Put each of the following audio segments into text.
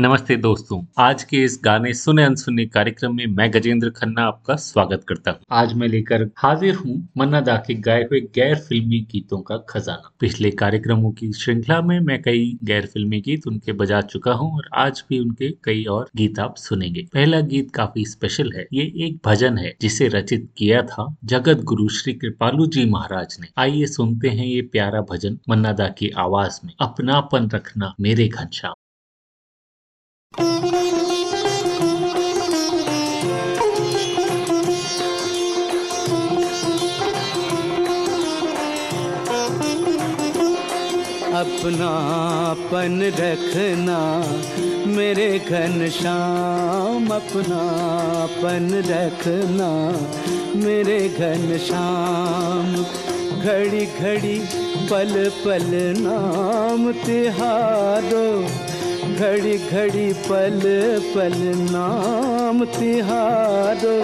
नमस्ते दोस्तों, आज के इस गाने सुने अनसुने कार्यक्रम में मैं गजेंद्र खन्ना आपका स्वागत करता हूँ। आज मैं लेकर हाजिर हूँ मन्ना दा के गाए हुए गैर फिल्मी गीतों का खजाना। पिछले कार्यक्रमों की श्रृंखला में मैं कई गैर फिल्मी गीत उनके बजा चुका हूँ और आज भी उनके कई और गीत आप सुनेंगे। पहला गीत काफ़ी स्पेशल है। ये एक भजन है जिसे रचित किया था जगत गुरु श्री कृपालू जी महाराज ने। आइए सुनते हैं ये प्यारा भजन मन्ना दा की आवाज़ में। अपनापन रखना मेरे घनश्याम। अपनापन रखना, मेरे घन श्याम, अपनापन रखना, मेरे घन श्याम। घड़ी घड़ी पल पल नाम तिहारो घड़ी घड़ी पल पल नाम तिहारो।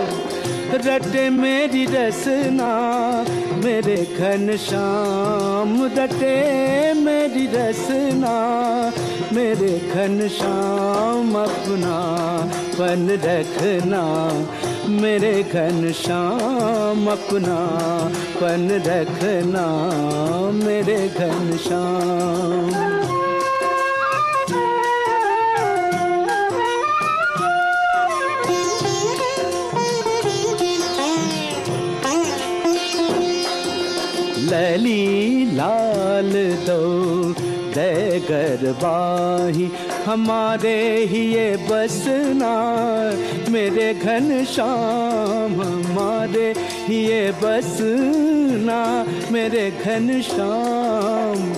रटे मेरी रसना, मेरे घन श्याम। रटे मेरी रसना, मेरे घन श्याम। अपना पन रखना, मेरे घन श्याम। अपना पन रखना, मेरे घन श्याम। लली लाल दो दे गरबाही हमारे ही ये बसना, मेरे घन श्याम। हमारे ही ये बसना, मेरे घन श्याम।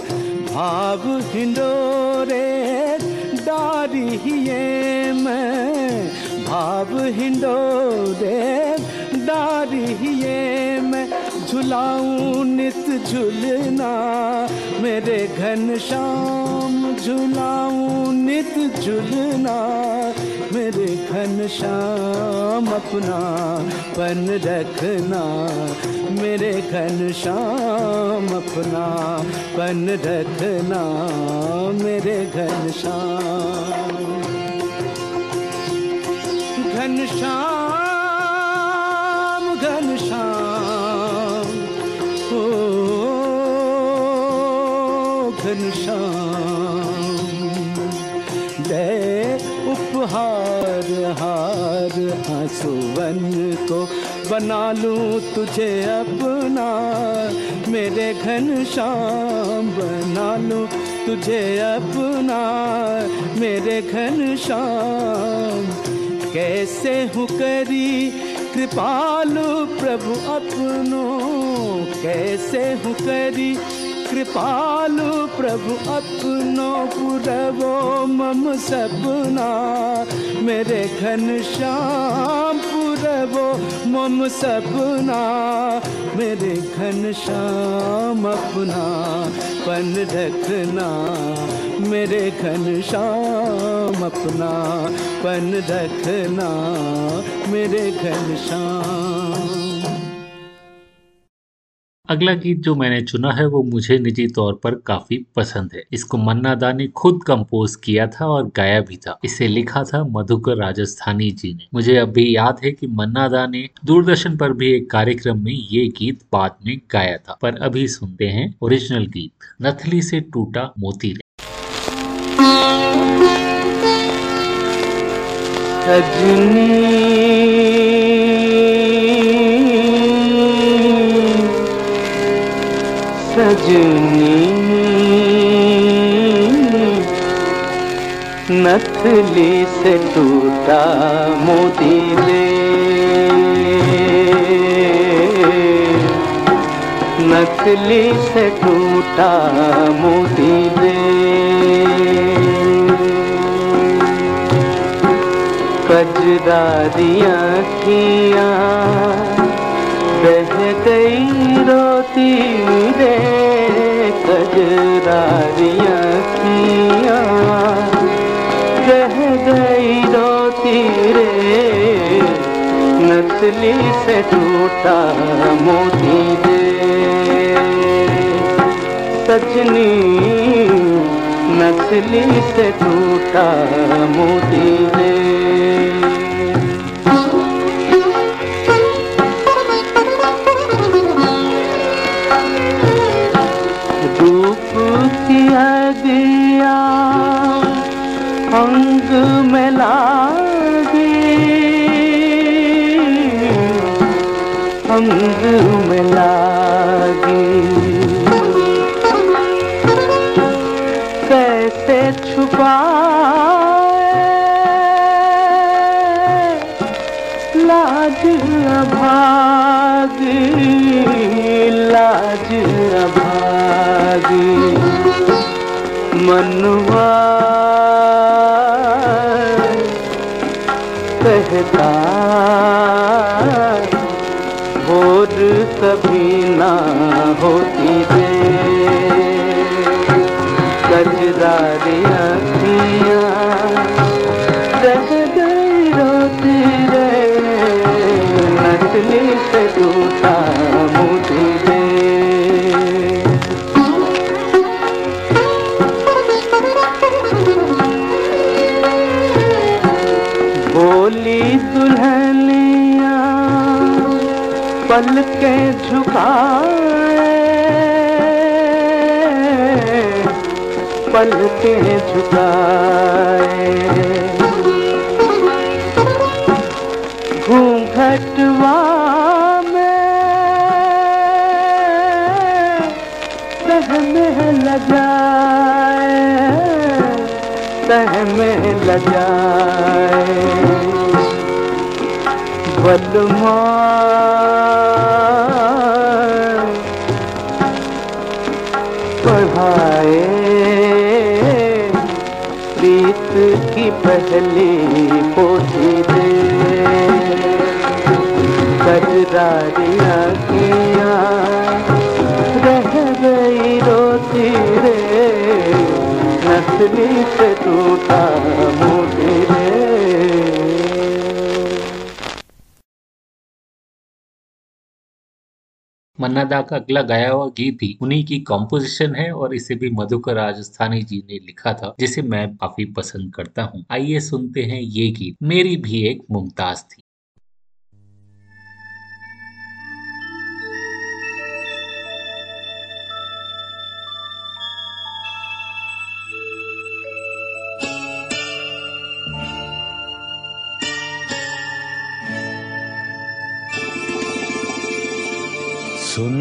भाव हिंडोरे, डारी ही ये मैं। भाव हिंडोरे, डारी ही ये झुलाऊं नित झुलना, मेरे घन श्याम झुलाऊं नित झुलना, मेरे घन श्याम अपना पन रखना, मेरे घन श्याम अपना पन रखना, मेरे घन श्याम घन श्याम घन श्याम। हार आंसुवन को बना लूँ तुझे अपना। मेरे घन श्याम बना लूँ तुझे अपना। मेरे घन श्याम, कैसे हूँ करी कृपालु प्रभु अपनो। कैसे हूँ करी कृपालु प्रभु अपनो पुरवो मम सपना। मेरे घन श्याम पुरवो मम सपना। मेरे घन श्याम अपना पन रखना। मेरे घन श्याम अपना पन रखना। मेरे घन श्याम अगला गीत जो मैंने चुना है वो मुझे निजी तौर पर काफ़ी पसंद है। इसको मन्ना दा ने खुद कंपोज किया था और गाया भी था। इसे लिखा था मधुकर राजस्थानी जी ने। मुझे अभी याद है कि मन्ना दा ने दूरदर्शन पर भी एक कार्यक्रम में ये गीत बाद में गाया था। पर अभी सुनते हैं ओरिजिनल गीत। नथली से टूटा मोती रे। सजनी। नथली से टूटा मोती ले नकली से टूटा मोती दे। कजरारियाँ किया, बह गई रोती किया। बह गई रोती रे नसली से टूटा मोती दे सजनी नसली से टूटा मोती दे में लागी। कैसे छुपाए? लाज मनवा कहता कभी ना होती दे कजदारी अखियाँ रह गई रोती रे नचली झुकाए घूंघटवा में सहमे लगाए सहमे लगाए बलमा पहली पोती दे। रह गई रोती रे। नसली से टूटा मन्ना दा का अगला गाया हुआ गीत भी उन्हीं की कॉम्पोजिशन है और इसे भी मधुकर राजस्थानी जी ने लिखा था, जिसे मैं काफ़ी पसंद करता हूँ। आइए सुनते हैं ये गीत, मेरी भी एक मुमताज़ थी।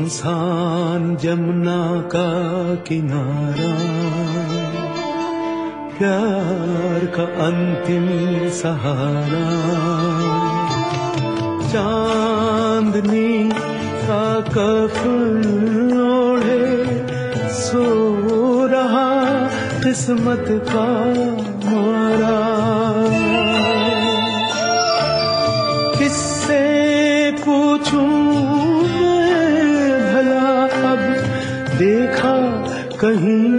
सुनसान जमुना का किनारा, प्यार का अंतिम सहारा। चांदनी का कफन ओढ़े, सो रहा किस्मत का मारा किससे पूछूँ कहीं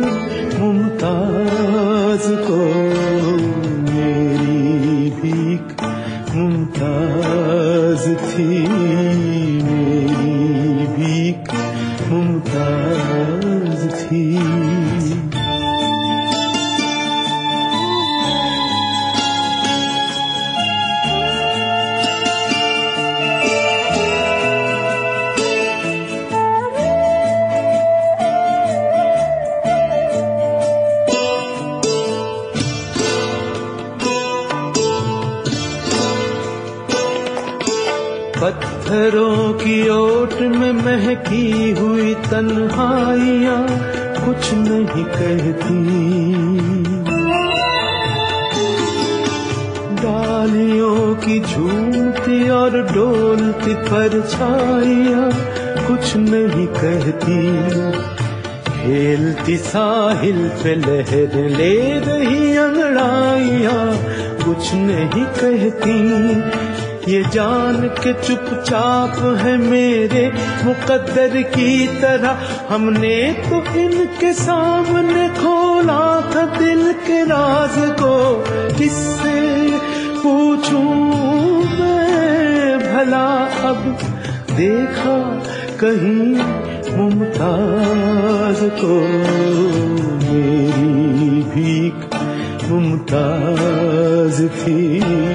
पत्थरों की ओट में महकी हुई तन्हाइयाँ कुछ नहीं कहती। डालियों की झूमती और डोलती परछाइयाँ कुछ नहीं कहती। खेलती साहिल पे लहर ले रही अंगड़ाइया कुछ नहीं कहती। ये जान के चुपचाप है मेरे मुकद्दर की तरह। हमने तो इनके सामने खोला था दिल के राज को। किससे पूछूँ मैं भला? अब देखा कहीं मुमताज़ को मेरी भीख मुमताज़ थी।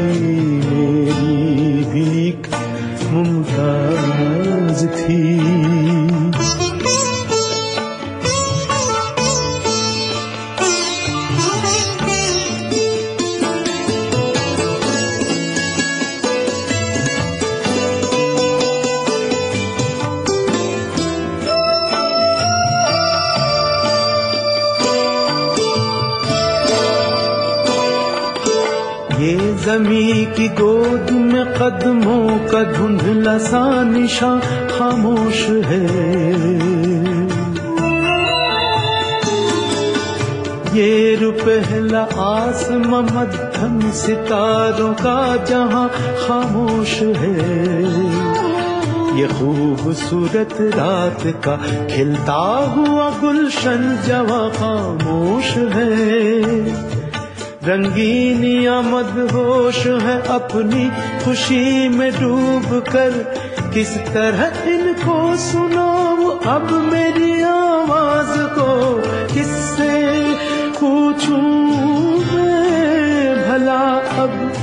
की गोद में कदमों का धुंधला सा निशा खामोश है। ये रुपहला आसमां मध्यम सितारों का जहाँ खामोश है। ये खूबसूरत रात का खिलता हुआ गुलशन जवा खामोश है। रंगीनिया मदहोश है अपनी खुशी में डूब कर। किस तरह इनको सुनाऊं अब मेरी आवाज़ को? किससे पूछूँ मैं भला? अब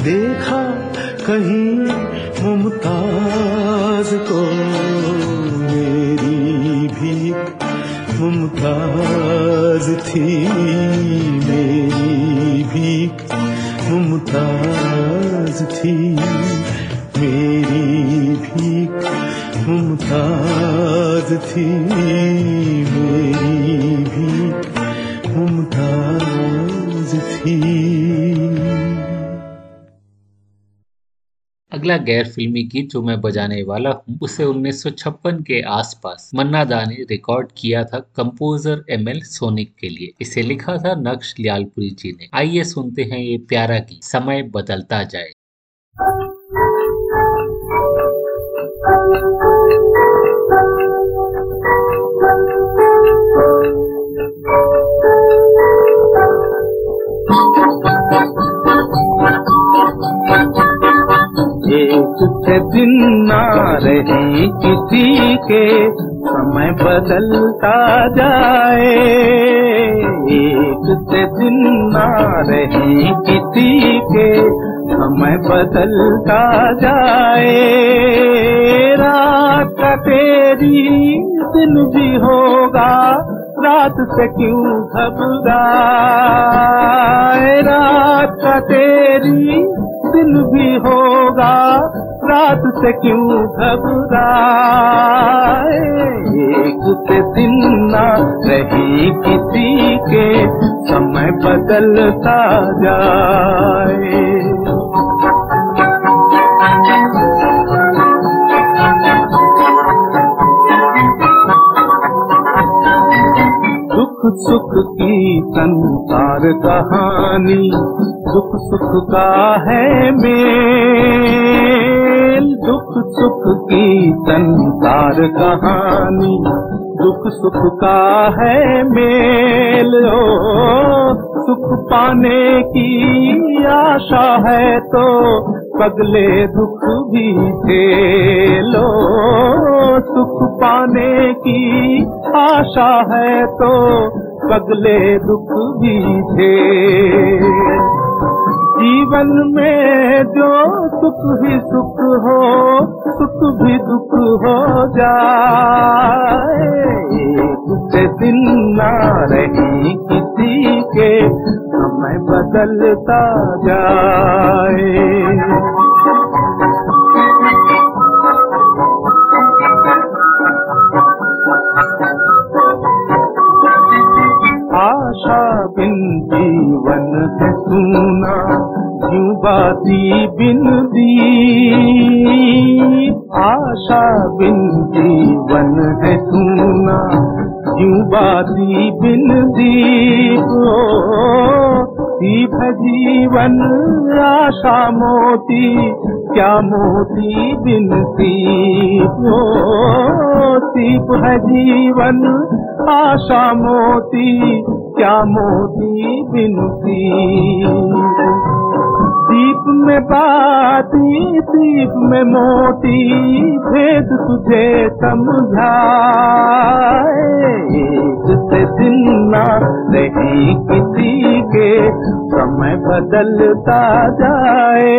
देखा कहीं मुमताज़ को मेरी भी मुमताज़ थी। थी मेरी भी मुमताज़ थी। अगला गैर फिल्मी गीत जो मैं बजाने वाला हूँ, उसे 1956 के आसपास मन्ना दा ने रिकॉर्ड किया था कंपोजर एम एल सोनिक के लिए। इसे लिखा था नक्श लियालपुरी जी ने। आइए सुनते हैं ये प्यारा गीत, समय बदलता जाए। से दिन ना रही किसी के, समय बदलता जाए। एक से दिन ना रही किसी के, समय बदलता जाए। रात तेरी दिन भी होगा, रात से क्यों घबराए? रात तेरी दिन भी होगा रात से क्यों घबराए? एक से दिन ना रही किसी के, समय बदलता जाए। दुख सुख की संसार कहानी, दुख सुख का है मेल दुख सुख की संसार कहानी। दुख सुख का है मेल, ओ, सुख पाने की आशा है तो पगले दुख भी झेलो सुख पाने की आशा है तो पगले दुख भी झेल। जीवन में जो सुख ही सुख हो, सुख भी दुख हो जाए। दिन ना रही किसी के, समय बदलता जाए। आशा बिन जीवन है दी आशा बिन जीवन है सुना यूं बाती बिन दीप दीप है जीवन आशा मोती क्या मोती बिन दीप दीप है जीवन आशा मोती क्या मोती बिन दीप में बाती, दीप में मोती, भेद तुझे समझाए। दिन ना रही किसी के, समय बदलता जाए।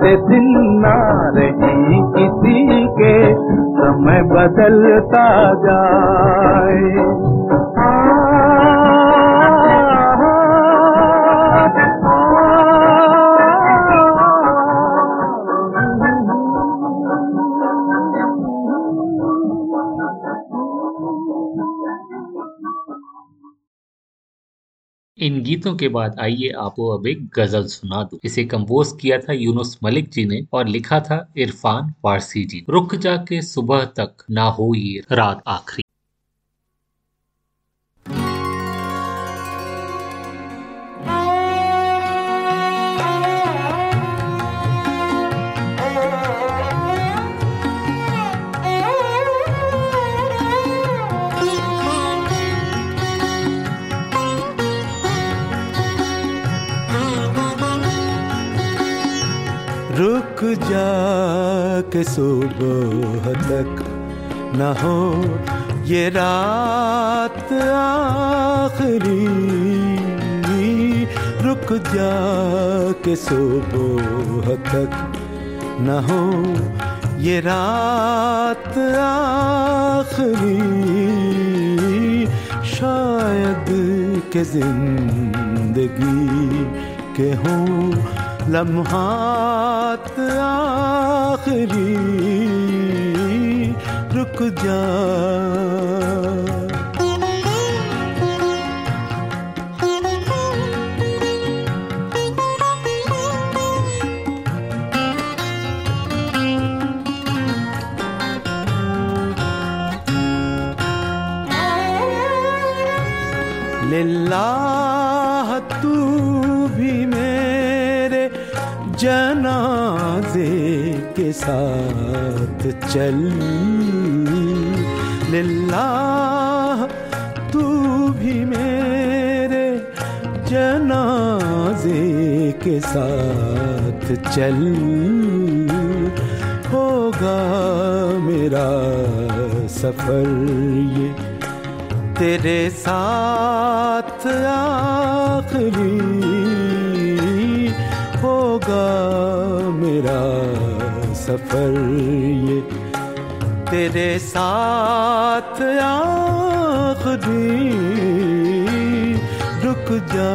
से दिन ना रही किसी के, समय बदलता जाए। इन गीतों के बाद आइए आपको अब एक गज़ल सुना दूँ। इसे कंपोज किया था यूनुस मलिक जी ने और लिखा था इरफान पारसी जी रुक जाके सुबह तक ना हो ये रात आखिरी जा के सुबह तक न हो ये रात आखिरी। रुक जा के सुबह तक न हो ये रात आखिरी। शायद के ज़िंदगी के हों लम्हात आखिरी रुक जा। साथ चल। लिल्ला तू भी मेरे जनाजे के साथ चल। होगा मेरा सफ़र ये तेरे साथ आखिरी। होगा मेरा सफ़र ये। तेरे साथ आखिरी रुक जा।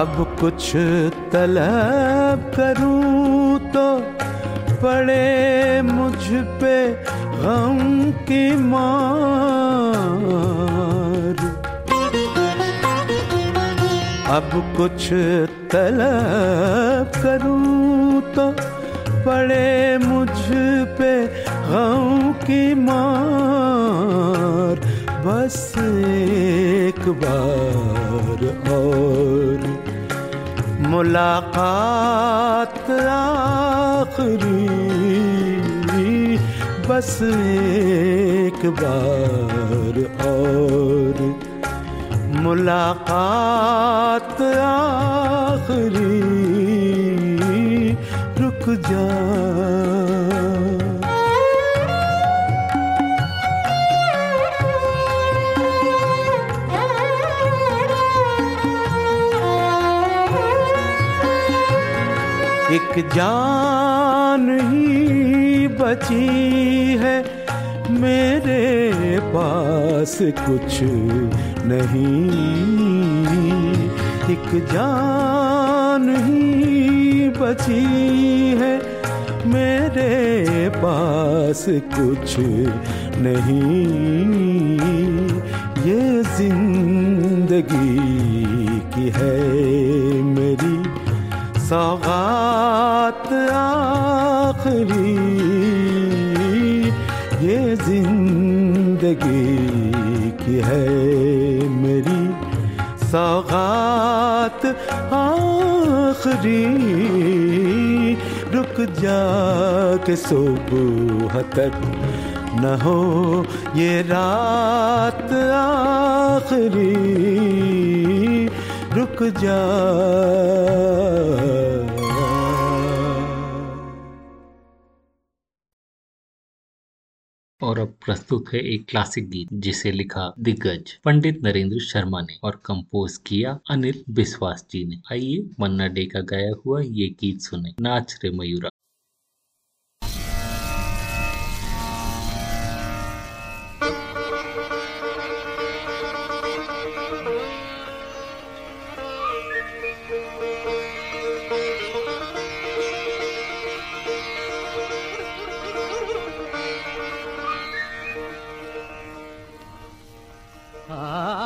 अब कुछ तलब करूँ पड़े मुझ पे गम की मार। अब कुछ तलब करूँ तो पड़े मुझ पे गम की मार। बस एक बार और मुलाकात आखिरी बस एक बार और। मुलाकात आखिरी रुक जा। जान ही बची है। मेरे पास कुछ नहीं। एक जान ही बची है। मेरे पास कुछ नहीं। ये ज़िंदगी की है। सौगात आखिरी, ये ज़िंदगी की है मेरी। सौगात आखिरी, रुक जा के सुबह तक न हो ये रात आखिरी। रुक जा। और अब प्रस्तुत है एक क्लासिक गीत, जिसे लिखा दिग्गज पंडित नरेंद्र शर्मा ने और कंपोज किया अनिल विश्वास जी ने। आइए मन्ना डे का गाया हुआ ये गीत सुने। नाच रे मयूरा। नाच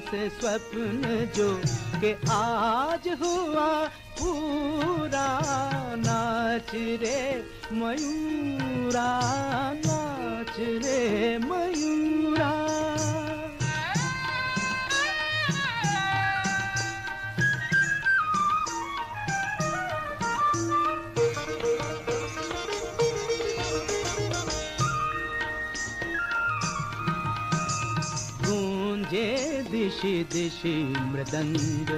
सरस स्वप्न जो के आज हुआ पूरा नाच रे मयूरा ऋषि मृदङ्ग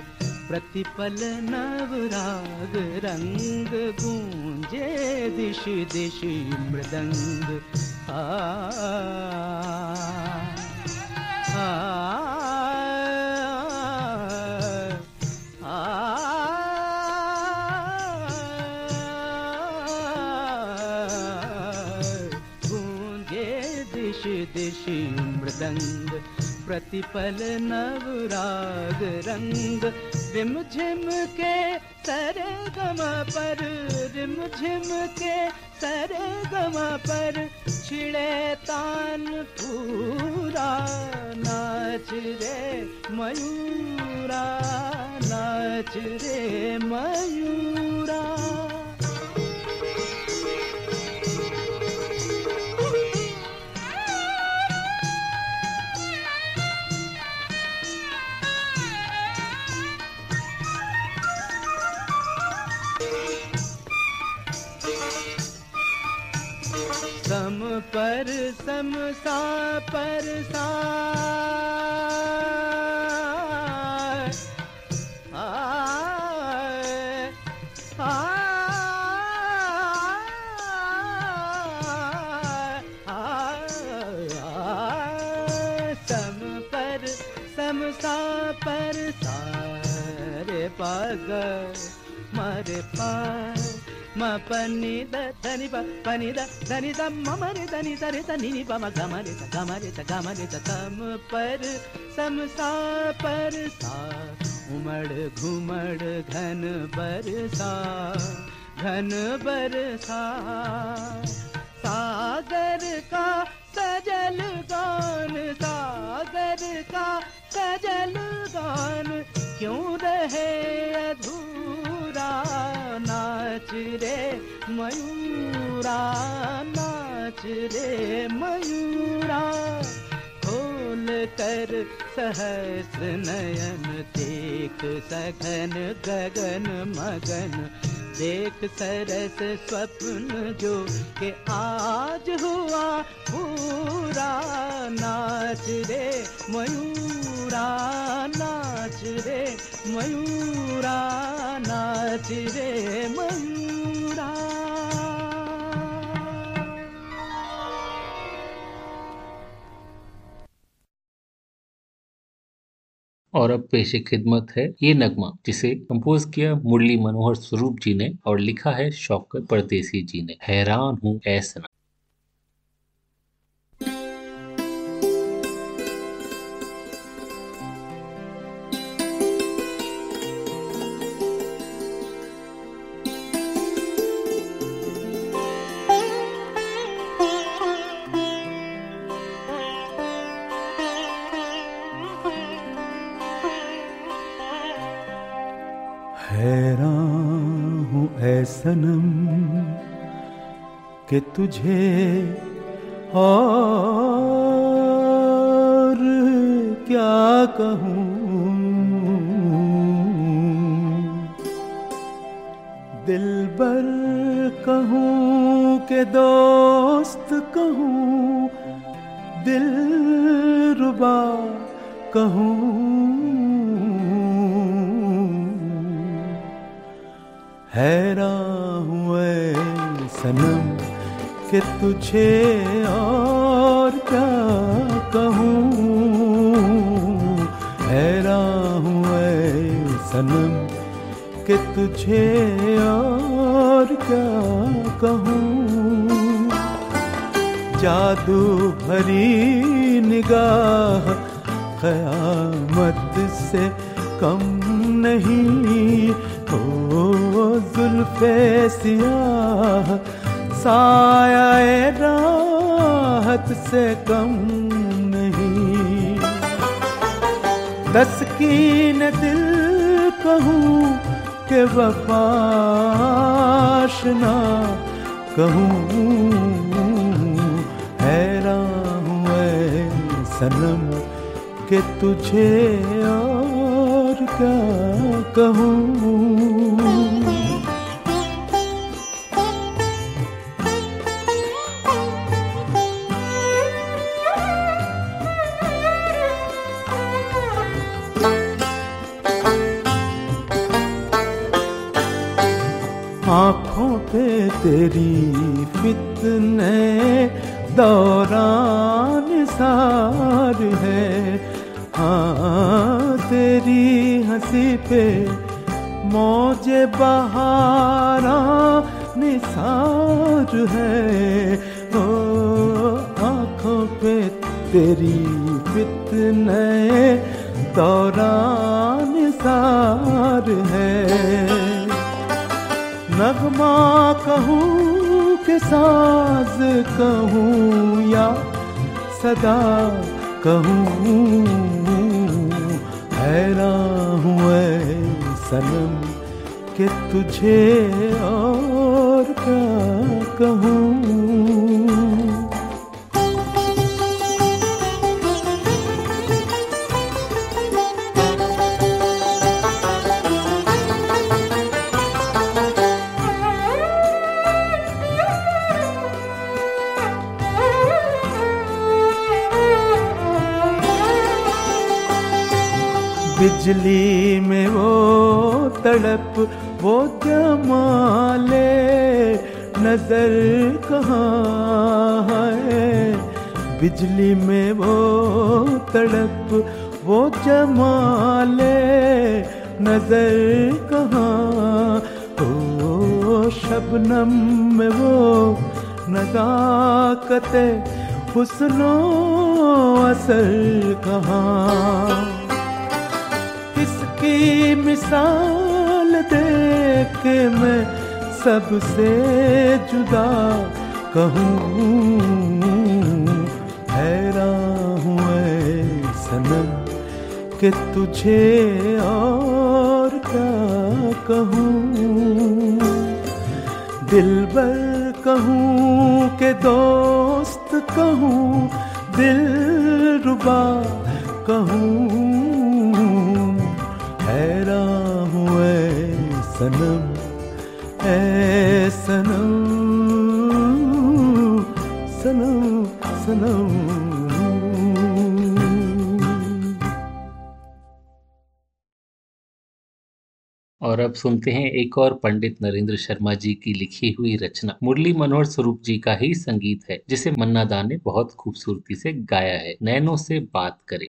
प्रतिपल नवराग रङ्ग गजे दिश दिशि मृदङ्ग आ प्रतिपल नवराग रंग, रिम झिम के सरे गम पर, रिम झिम के सरे गम पर छिड़े तान पूरा, नाच रे मयूरा, नाच रे मयूरा। सा पर नि प म ग म रे ध ग म रे ध ग म रे ध सम पर सम सा पर सा, उमड़, घुमड़, घन बरसा घन बरसा सागर का सजल गान, सागर का सजल गान, क्यों रहे अधूरा नाच रे मयूरा नाच रे मयूरा। खोल कर सहस्र नयन देख सघन गगन मगन देख सरस स्वप्न जो के आज हुआ, पूरा नाच रे, मयूरा नाच रे, मयूरा नाच रे, मयूरा। और अब पेशे खिदमत है, ये नगमा, जिसे कंपोज किया मुरली मनोहर स्वरूप जी ने और लिखा है शौकत परदेसी जी ने। हैरान हूँ ऐसा। सनम कि तुझे और तुझे और क्या कहूँ? हैरान हुए सनम कि तुझे और क्या कहूँ? जादू भरी निगाह कयामत से कम नहीं हो जुल्फे साया तस्कीन दिल कहूँ के वफाशना कहूँ। हैरान हूँ सनम के तुझे और क्या कहूँ? पे तेरी फितने दौरान सार है। हाँ तेरी हँसी पे मौजे बहारा निसार है। ओ, आँखों पे तेरी फितने दौरान सार है। नगमा कहूँ के साज कहूँ या सदा कहूँ, हैरान हुए सनम के तुझे और क्या कहूँ? बिजली में वो तड़प, वो जमाले नज़र कहाँ है? बिजली में वो तड़प, वो जमाले नज़र कहाँ? ओ शबनम में वो नजाकत हुस्नो असर कहाँ? की मिसाल देख के मैं सबसे जुदा कहूँ, हैरान हुए सनम कि तुझे और क्या कहूँ। दिल बल कहूँ के दोस्त कहूँ, दिल रुबा कहूँ। सनम, ऐ सनम सनम सनम। और अब सुनते हैं एक और पंडित नरेंद्र शर्मा जी की लिखी हुई रचना। मुरली मनोहर स्वरूप जी का ही संगीत है, जिसे मन्ना दा ने बहुत खूबसूरती से गाया है। नैनो से बात करें।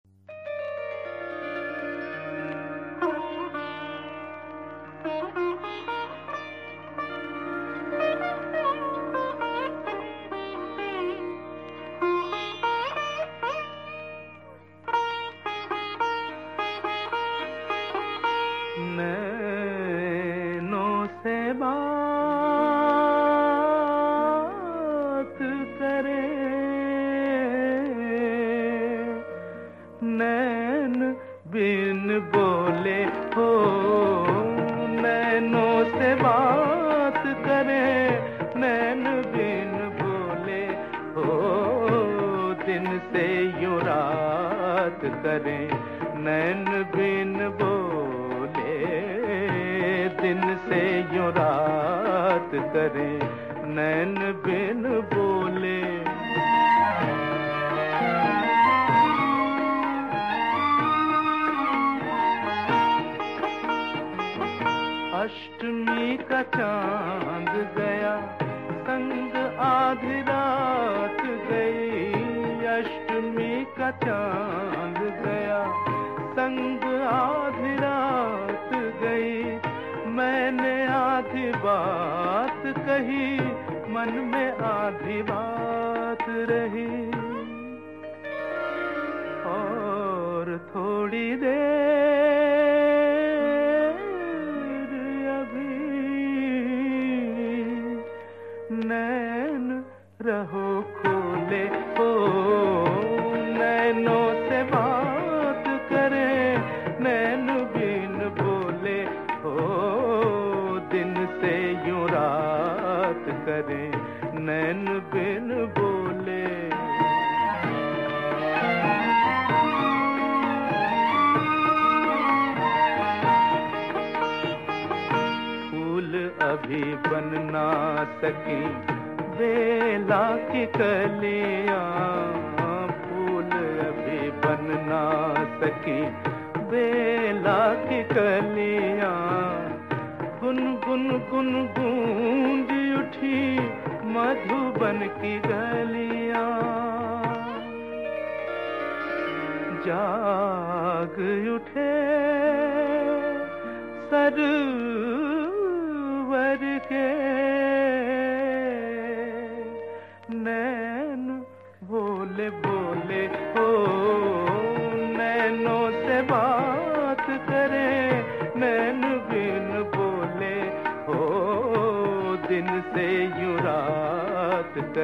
नैन रहो खोले। सकी। बेला की कलिया फूल अभी बन ना सकी। बेला की कलिया गुन गुन गुन, गूंज उठी मधुबन की गलिया। जाग उठे सर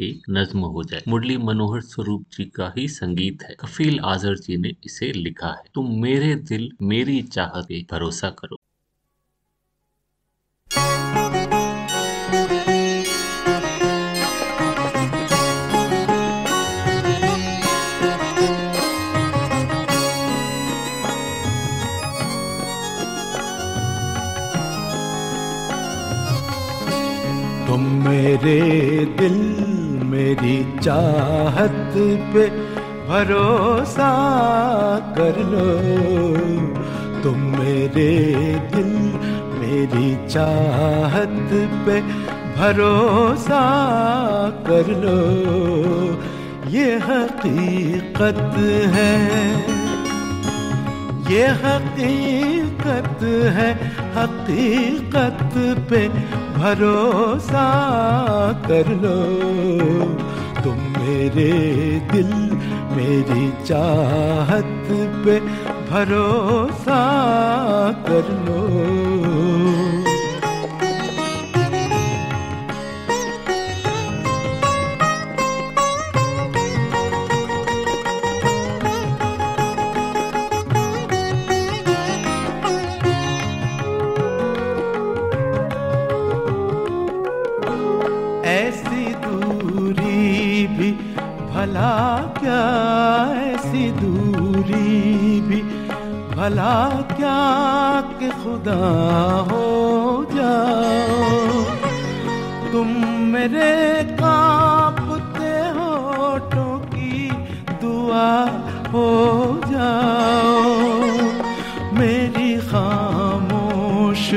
एक नज्म हो जाए। मुरली मनोहर स्वरूप जी का ही संगीत है। कफील आजर जी ने इसे लिखा है। तुम मेरे दिल, मेरी चाहत पे भरोसा करो। तुम मेरे दिल मेरी चाहत पे भरोसा कर लो। तुम मेरे दिल मेरी चाहत पे भरोसा कर लो। ये हकीकत है, ये हकीकत है हकीकत पे भरोसा कर लो। तुम मेरे दिल मेरी चाहत पे भरोसा कर लो। भला क्या कि खुदा हो जाओ? तुम मेरे कांपते होठों की दुआ हो जाओ। मेरी खामोश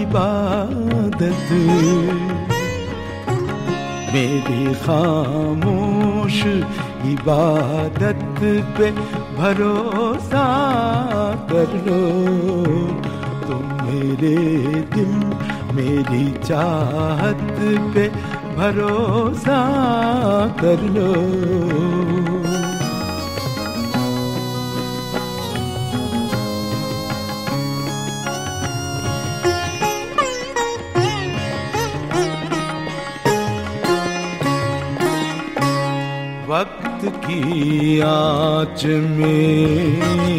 इबादत। मेरी खामोश इबादत पे भरोसा कर लो। तुम मेरे दिल, मेरी चाहत पे भरोसा कर लो। वक्त की आँच में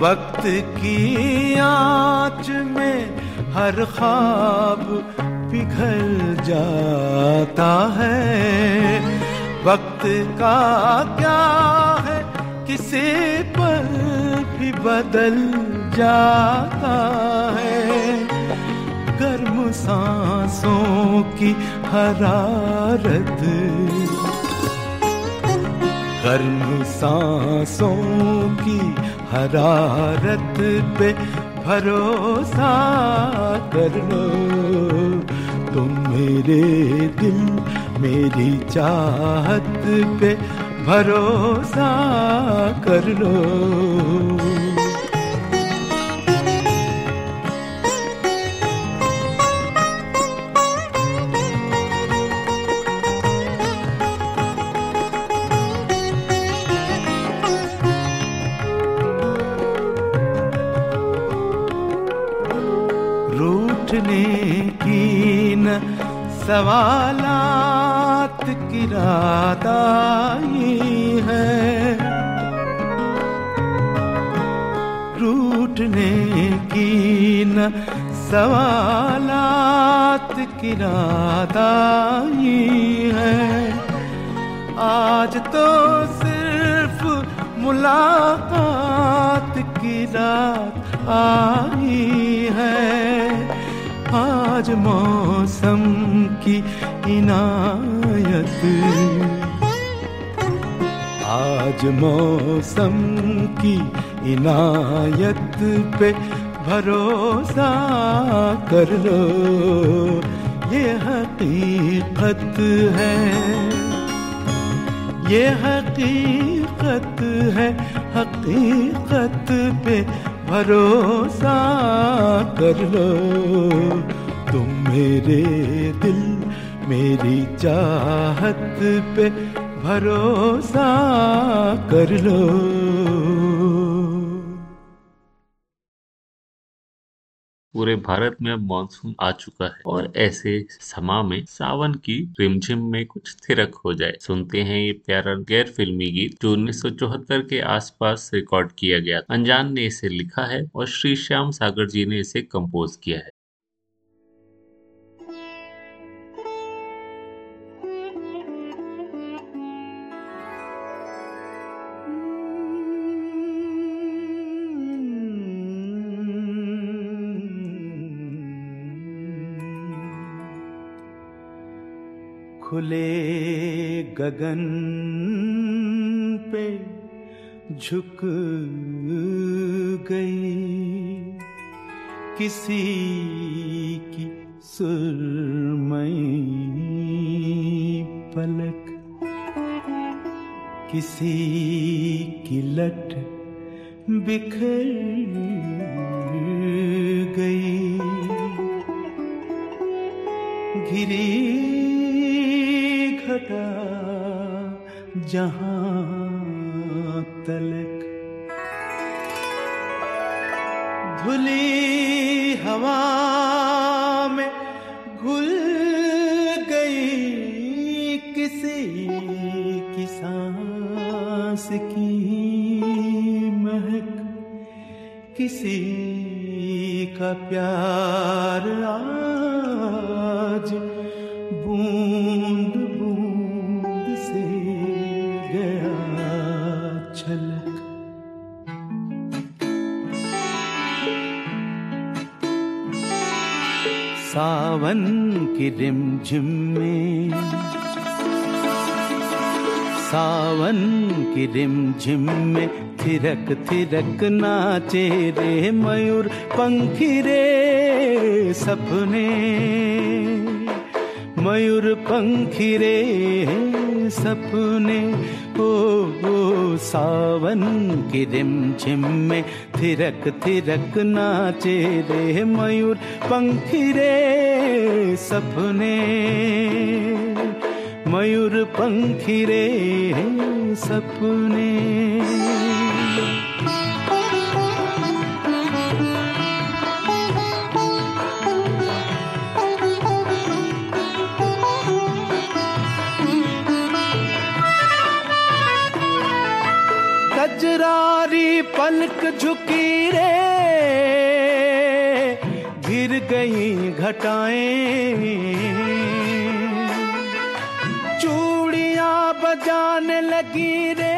वक्त की आँच में हर ख्वाब पिघल जाता है। वक्त का क्या है, किसे पर भी बदल जाता है। गर्म सांसों की हरारत। गर्म सांसों की हरारत पे भरोसा कर लो तुम मेरे दिल मेरी चाहत पे भरोसा कर लो सवालात की रात आई है। रूठने की न सवालात की रात आई है। आज तो सिर्फ़ मुलाकात की रात आई आज मौसम की इनायत। आज मौसम की इनायत पे भरोसा कर लो। ये हकीकत है। ये हकीकत है। हकीकत पे भरोसा कर लो। तुम मेरे दिल, मेरी चाहत पे भरोसा कर लो। पूरे भारत में अब मानसून आ चुका है और ऐसे समा में सावन की रिमझिम में कुछ थिरक हो जाए। सुनते हैं ये प्यारा गैर फिल्मी गीत जो 1974 के आसपास रिकॉर्ड किया गया। अनजान ने इसे लिखा है और श्री श्याम सागर जी ने इसे कंपोज किया है। खुले गगन पे झुक गई। किसी की सुरमई पलक, किसी की लट बिखर गई। घिरी घटा जहाँ तलक। धुली हवा में घुल गई किसी की सांस की महक। किसी का प्यार आज सावन की रिमझिम में। सावन की रिमझिम में थिरक थिरक नाचे रे मयूर पंखी रे सपने। मयूर पंखी रे सपने। ओ सावन की रिमझिम में थिरक थिरक नाचे रे मयूर पंखी रे सपने। मयूर पंखी रे सपने। कजरारी पलक झुकी रे गिर गई घटाएँ। चूड़ियाँ बजाने लगी रे,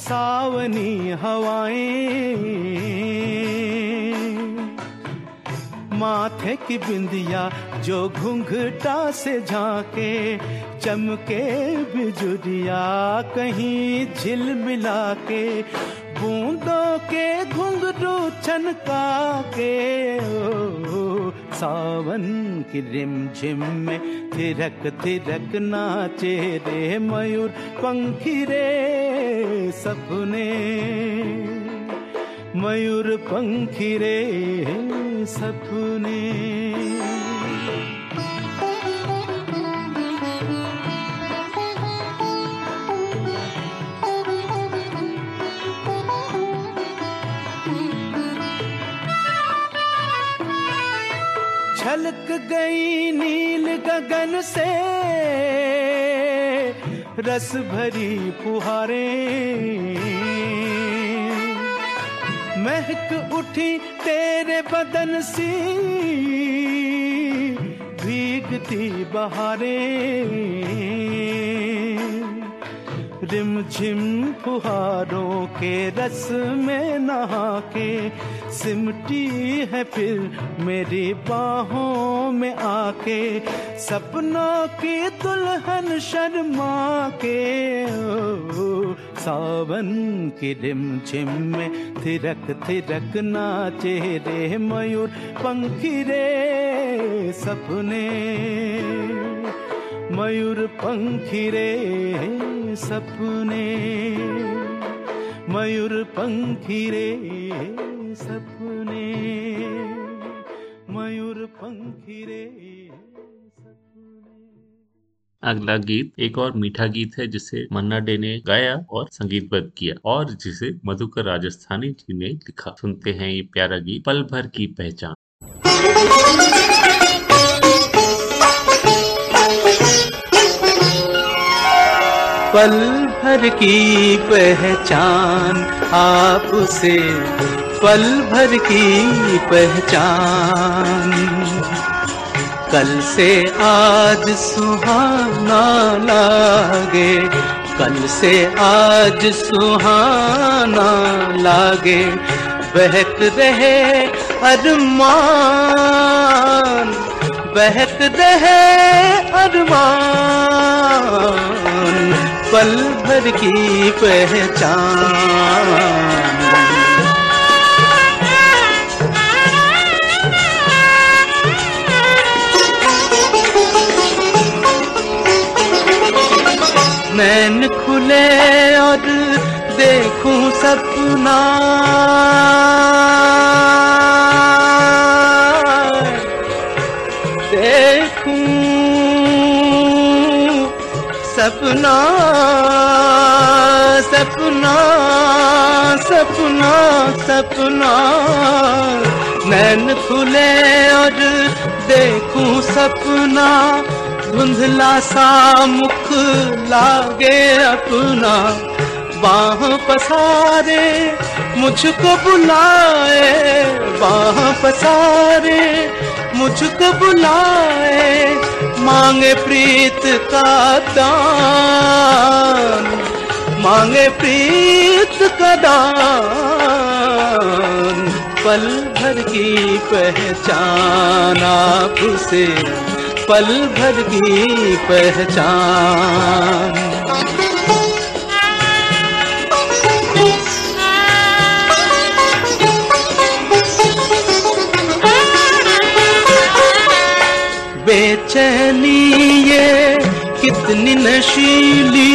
सावनी हवाएँ। माथे की बिंदिया जो घुंघटा से झांके चमके बिजुरिया कहीं झिल मिला के बूंदों के घुंघरू छनका के ओ, ओ, सावन की रिमझिम में थिरक थिरक नाचे रे मयूर पंखी रे सपने। मयूर पंखी रे सपने। छलक गई नील गगन से। रस भरी फुहारे महक उठी तेरे बदन सी। भीगती बहारें। रिमझिम फुहारों के रस में नहा के सिमटी है फिर मेरी बाहों में आके सपनों की दुल्हन शर्मा के ओ, सावन की रिमझिम में थिरक थिरक नाचे रे मयूर पंखी रे सपने। मयूर पंखी रे सपने, मयूर पंखी रे सपने, मयूर पंखी रे अगला गीत एक और मीठा गीत है जिसे मन्ना डे ने गाया और संगीतबद्ध किया और जिसे मधुकर राजस्थानी जी ने लिखा। सुनते हैं ये प्यारा गीत, पल भर की पहचान। पल भर की पहचान, आपसे पल भर की पहचान। कल से आज सुहाना लागे, कल से आज सुहाना लागे, बहक रहे अरमान, बहक रहे अरमान। पल भर की पहचान। नैन खुले और देखूँ सपना। देखूँ सपना। सपना नैन खुले और देखूँ सपना, धुंधला सा मुख लागे अपना। बाह पसारे मुझको बुलाए, बाह पसारे मुझको बुलाए, मांगे प्रीत का दान। मांगे प्रीत का दान, पल भर की पहचान आपसे पल भर की पहचान। बेचैनी ये कितनी नशीली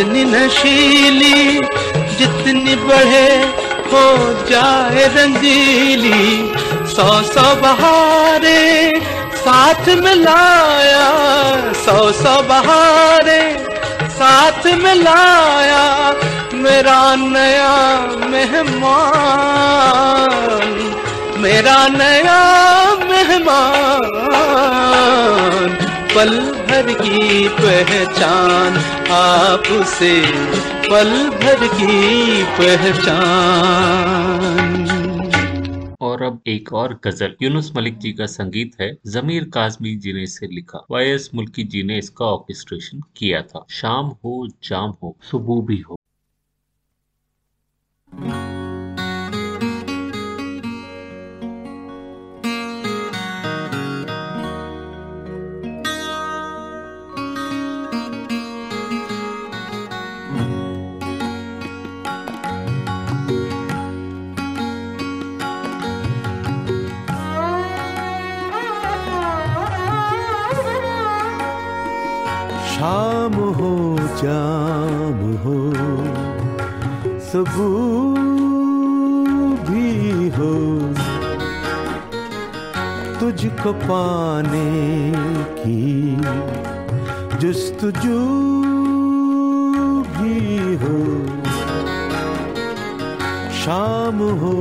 कितनी नशीली, जितनी बढ़े हो जाए रंगीली। सौ सौ बहारे साथ मिलाया, सौ सौ बहारे साथ मिलाया मेरा नया मेहमान, मेरा नया मेहमान। पल भर की पहचान आपसे पल भर की पहचान। और अब एक और गज़ल, यूनुस मलिक जी का संगीत है, जमीर काजमी जी ने इसे लिखा। वायस मुल्की जी ने इसका ऑर्केस्ट्रेशन किया था। शाम हो, जाम हो, सुबह भी हो। जाम हो सबू भी हो, तुझको पाने की जुस्तजू भी हो। शाम हो,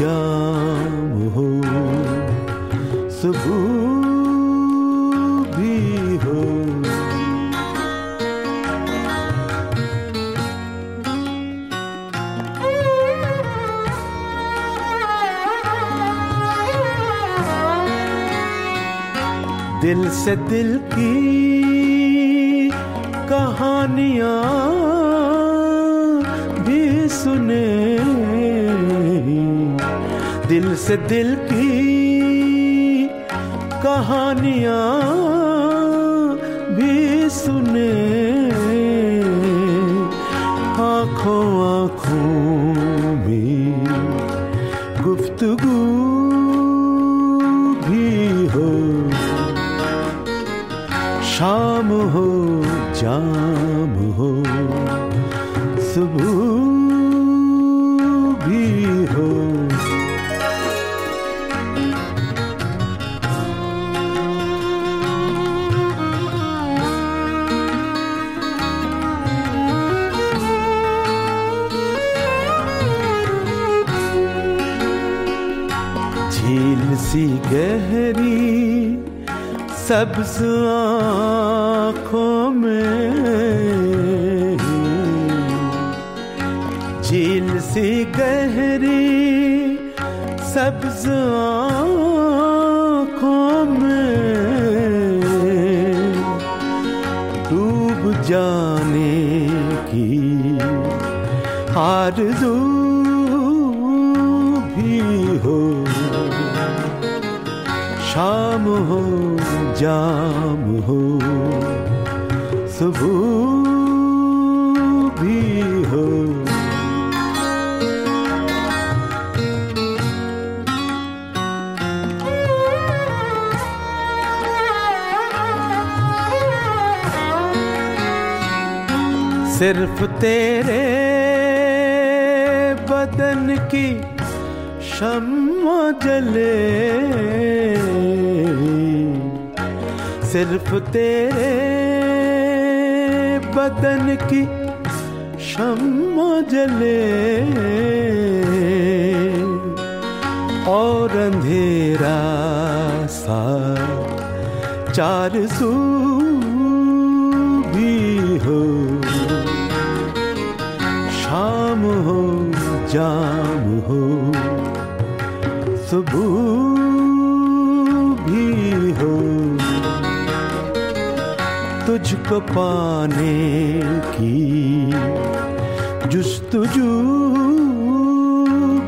जाम हो सबू दिल से दिल की कहानियाँ भी सुने। दिल से दिल की कहानियाँ सी गहरी सब्ज आँखों में झील सी गहरी सब्ज आँखों में डूब जाने की आरज़ू भी हो जाम हो सुबह भी हो। सिर्फ़ तेरे बदन की शम्मा जले सिर्फ़ तेरे बदन की शम्मा जले। और अंधेरा सा चार सू भी हो। शाम हो, जाम हो, सुबह तुझको पाने की जुस्तजू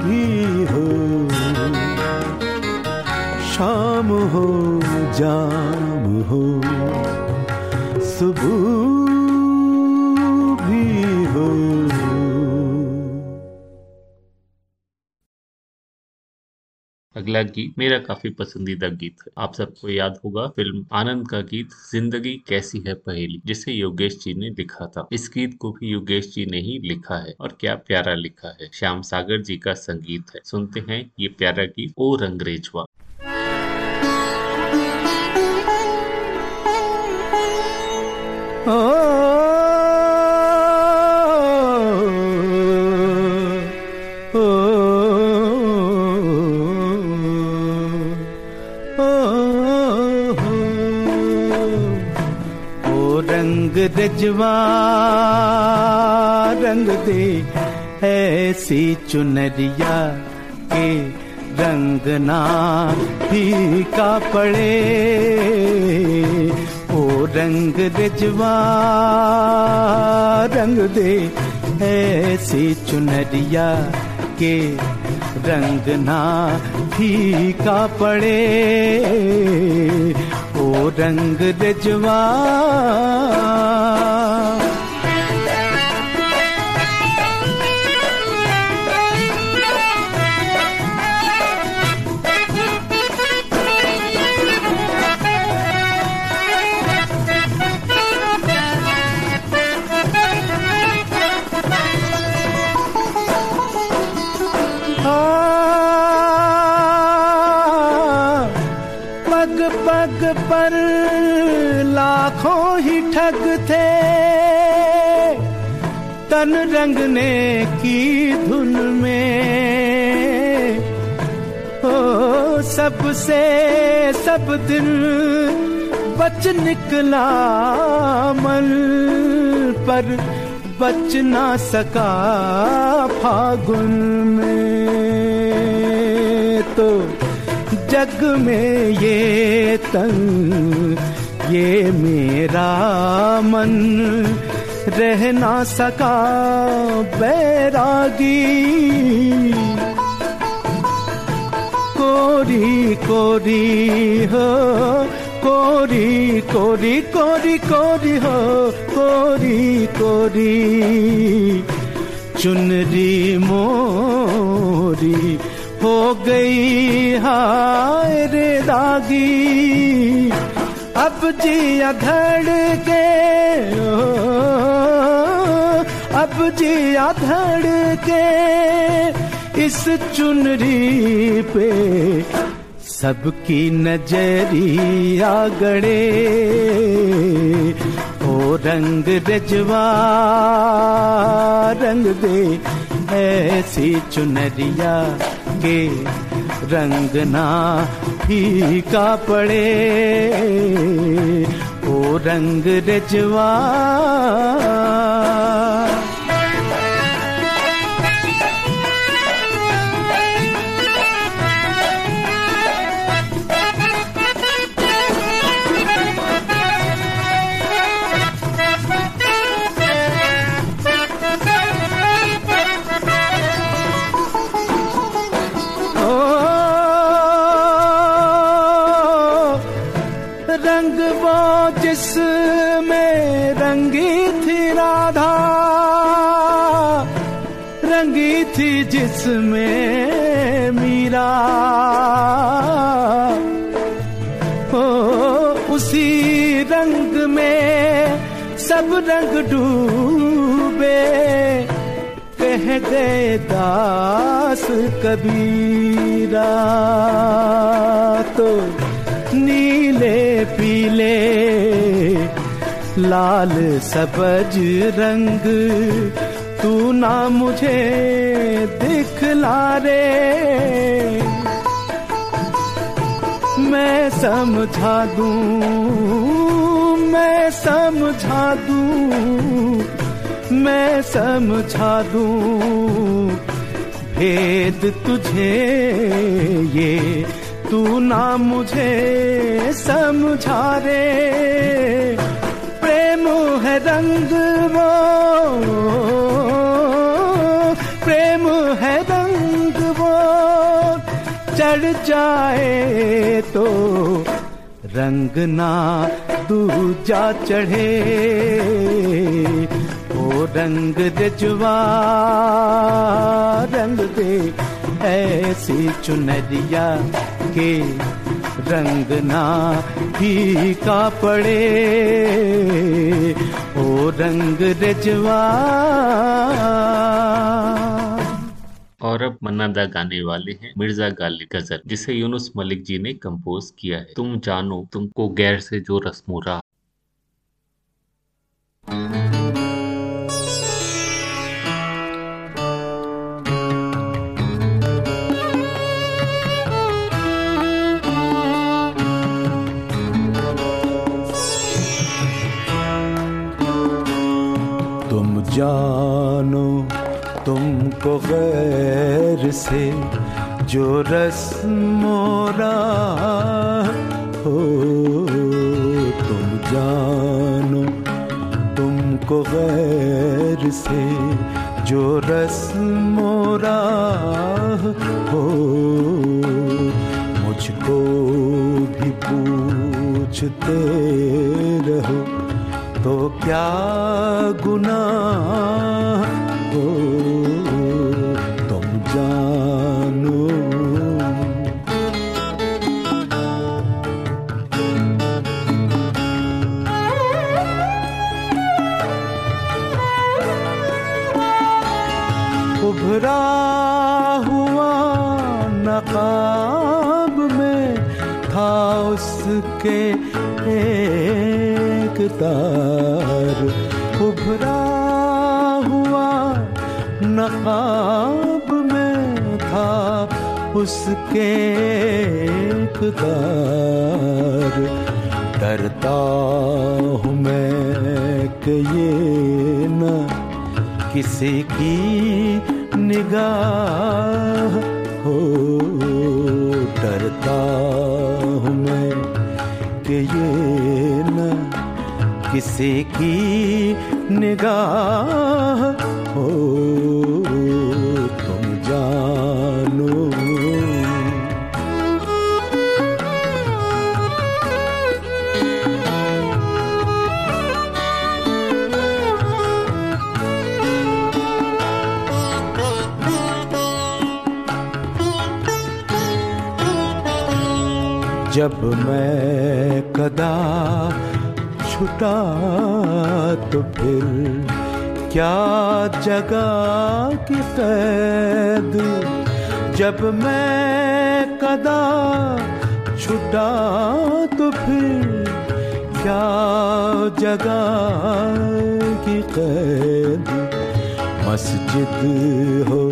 भी हो। शाम हो जाम अगला गीत मेरा काफ़ी पसंदीदा गीत है। आप सबको याद होगा फ़िल्म आनंद का गीत ज़िंदगी कैसी है पहेली, जिसे योगेश जी ने लिखा था। इस गीत को भी योगेश जी ने ही लिखा है और क्या प्यारा लिखा है। श्याम सागर जी का संगीत है। सुनते हैं ये प्यारा गीत, ओ रंगरेजवा। रंग रजवा रंग दे ऐसी चुनरिया के रंग ना फीका पड़े। ओ रंग रजवा रंग दे ऐसी चुनरिया के रंग ना फीका पड़े। रंग रजवा। तन रंगने की धुन में। ओ, सबसे, सब दिन बच निकला मन पर, बच ना सका फागुन में। तो जग में ये तन ये मेरा मन रह ना सका बैरागी। कोरी कोरी हो कोरी कोरी कोरी कोरी हो कोरी कोरी। चुनरी मोरी हो गई हाय रे दागी। अब जिया धड़ के ओ, जिया धड़ के इस चुनरी पे सबकी नज़रिया गड़े। ओ रंग रजवा रंग दे, ऐसी चुनरिया के रंग ना फीका पड़े। ओ रंग रजवा गए दास कबीरा तो नीले पीले, लाल सबज रंग, तू ना मुझे दिखला रे। मैं समझा दूँ, मैं समझा दूँ मैं समझा दूँ, भेद तुझे ये, तू ना मुझे समझा रे प्रेम है रंग वो, प्रेम है रंग वो, चढ़ जाए तो रंग ना दूजा चढ़े। रंग रजवा रंग दे ऐसी चुनरिया के रंग ना फीका पड़े। ओ रंग रजवा और अब मन्ना दा गाने वाले हैं मिर्ज़ा गालिब गज़ल, जिसे यूनुस मलिक जी ने कंपोज किया है। तुम जानो, तुमको गैर से जो रस्मो रहा तुम जानो तुमको गैर से जो रस्मोरा हो, तुम जानो तुमको गैर से जो रस्मोरा हो, मुझको भी पूछते रहो। तो क्या गुनाह हो? तुम जानो। उभरा हुआ नकाब में था उसके एक तार, उभरा हुआ नकाब में था उसके तार डरता हूँ मैं ये न किसी की निगाह हो। डरता किसी की निगाह हो तुम जानो। जब मैं कदा छुटा तो फिर क्या जगह की कैद जब मैं कदा छुटा तो फिर क्या जगह की कैद मस्जिद हो,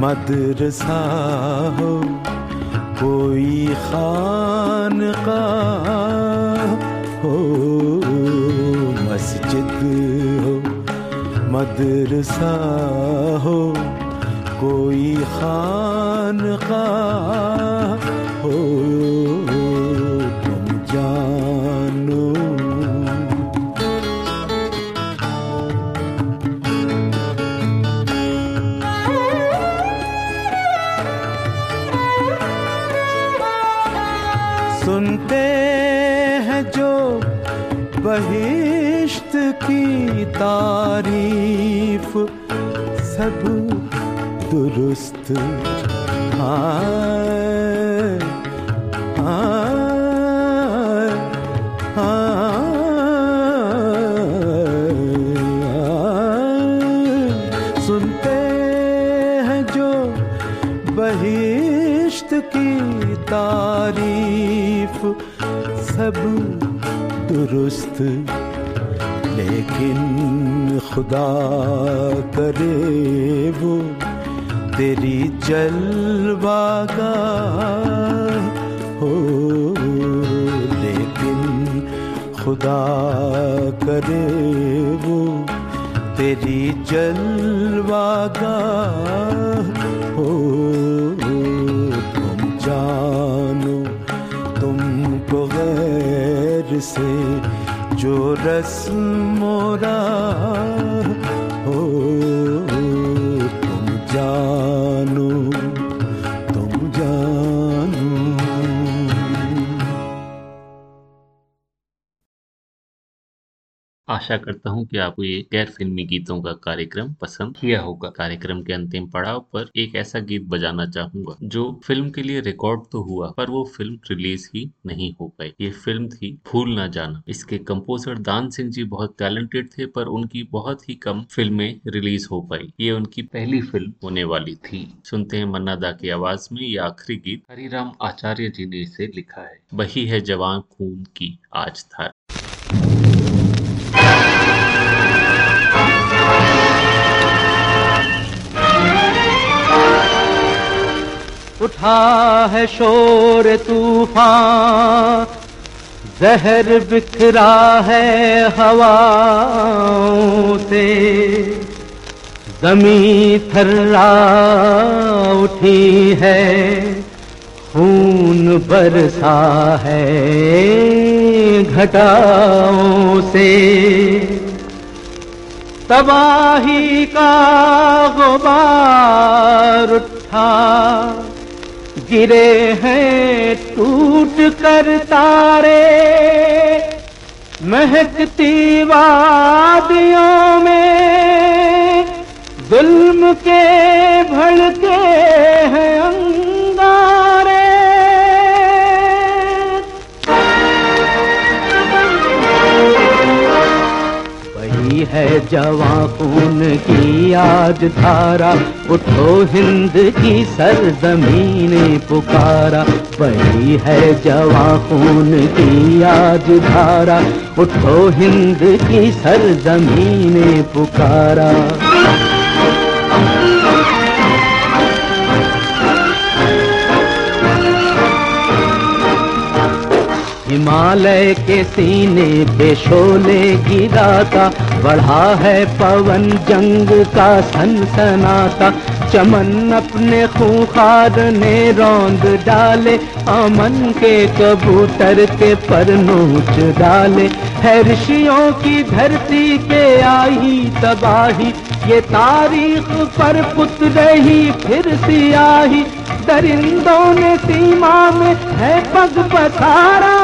मदरसा हो, कोई खान का हो। मस्जिद हो मदरसा हो कोई खानका हो तुम जानो। सुनते हैं जो इश्क की तारीफ़ सब दुरुस्त हाँ सुनते हैं जो बहिश्त की तारीफ़ सब दुरुस्त लेकिन खुदा करे वो तेरी जलवागा हो। लेकिन खुदा करे वो तेरी जलवागा हो। तुम जानो, तुमको गैर से जो रस मोरा आशा करता हूँ कि आपको ये गैर फिल्मी गीतों का कार्यक्रम पसंद किया होगा। कार्यक्रम के अंतिम पड़ाव पर एक ऐसा गीत बजाना चाहूँगा, जो फ़िल्म के लिए रिकॉर्ड तो हुआ, पर वो फ़िल्म रिलीज़ ही नहीं हो पाई। ये फ़िल्म थी भूल ना जाना। इसके कंपोजर दान सिंह जी बहुत टैलेंटेड थे, पर उनकी बहुत ही कम फ़िल्में रिलीज़ हो पाई। ये उनकी पहली फ़िल्म होने वाली थी। सुनते हैं मन्ना दा की आवाज़ में ये आखिरी गीत। हरिराम आचार्य जी ने इसे लिखा है। वही है जवान खून की आज था उठा है शोर तूफ़ान, जहर बिखरा है हवाओं से। जमी थर्रा उठी है, खून बरसा है घटाओं से। तबाही का गुबार उठा गिरे हैं टूट कर तारे। महकती वादियों में जुल्म के भड़के हैं है जवा खून की आज धारा, उठो हिंद की सरजमीन पुकारा। बही है जवा खून की आज धारा, उठो हिंद की सरजमीन पुकारा। हिमालय के सीने पे शोले गिराता बढ़ा है पवन जंग का सनसनाता चमन अपने खूंखार ने रौंद डाले अमन के कबूतर के पर नोच डाले। है ऋषियों की धरती पे आई तबाही ये तारीख पर पुत रही फिर सियाही। दरिंदों ने सीमा में है पग पसारा।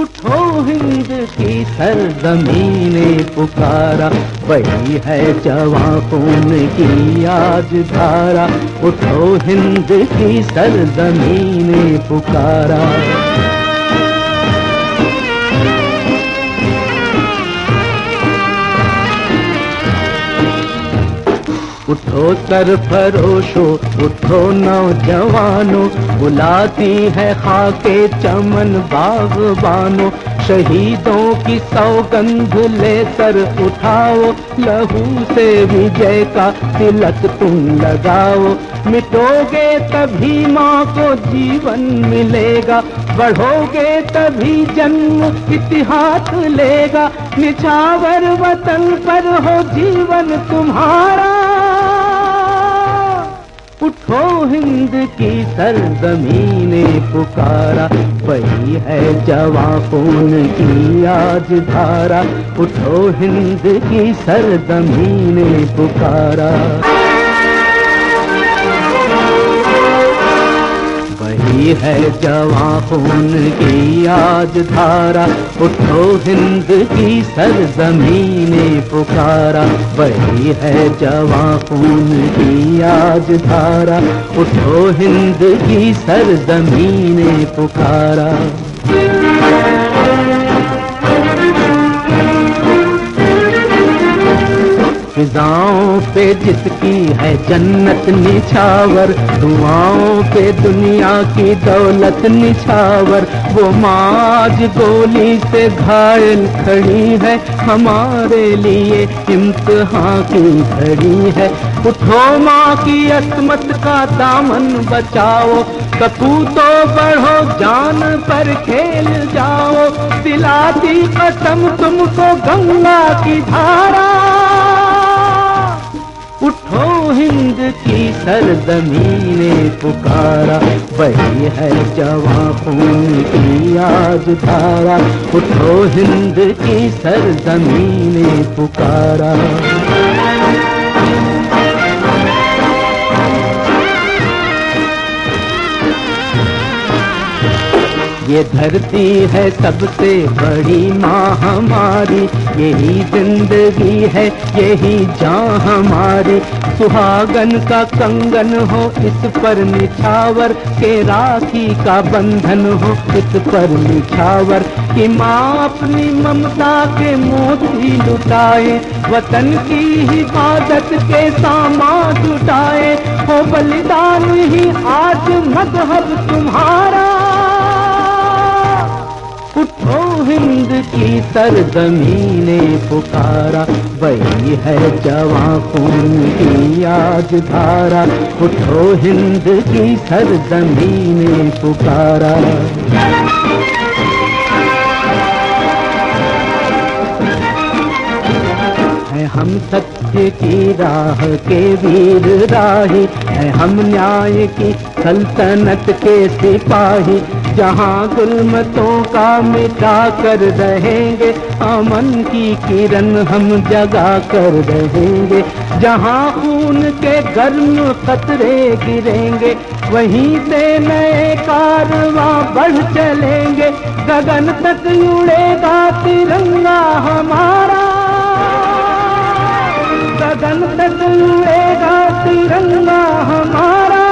उठो हिंद की सरजमीने पुकारा, वही है जवा खून की आज धारा। उठो हिंद की सरजमीने पुकारा। उठो सरफरोशो उठो नौजवानों, बुलाती है खाके चमन बागबानो, शहीदों की सौगंध लेकर उठाओ, लहू से विजय का तिलक तुम लगाओ। मिटोगे तभी माँ को जीवन मिलेगा, बढ़ोगे तभी जन्म इतिहास लेगा। निछावर वतन पर हो जीवन तुम्हारा। उठो हिंद की सरजमीने पुकारा, वही है जवा खून की आज धारा। उठो हिंद की सरजमीने पुकारा। वही है जवा खून की आज धारा, उठो हिंद की सर ज़मीन पुकारा। वही है जवा खून की आज धारा, उठो हिंद की सर ज़मीन पुकारा। फिजाओं पे जिसकी है जन्नत निछावर, दुआओं पे दुनिया की दौलत निछावर। वो माज गोली से घायल खड़ी है, हमारे लिए इम्तहान की घड़ी है। उठो माँ की असमत का दामन बचाओ, कपूतो बढ़ो, जान पर खेल जाओ। दिलाती कसम तुमको गंगा की धारा। हिंद की सरजमीने पुकारा, वही है जवा खून की आज धारा। उठो हिंद की सरजमीने पुकारा। ये धरती है सबसे बड़ी माँ हमारी यही ज़िंदगी है, यही जान हमारी। सुहागन का कंगन हो, इस पर निछावर। के राखी का बंधन हो, इस पर निछावर। कि माँ अपनी ममता के मोती लुटाए, वतन की हिफाजत के सामान जुटाए। हो बलिदान ही आज मज़हब तुम्हारा। हिंद की सरजमीने पुकारा, वही है जवा खून की आज धारा। उठो हिंद की सरजमीने पुकारा। है हम सत्य की राह के वीर राही है हम न्याय की सल्तनत के सिपाही, जहाँ गुलमतों का मिटा कर रहेंगे, अमन की किरण हम जगा कर रहेंगे, जहाँ खून के गर्म खतरे गिरेंगे, वहीं से नए कारवां बढ़ चलेंगे, गगन तक उड़ेगा तिरंगा हमारा। गगन तक उड़ेगा तिरंगा हमारा।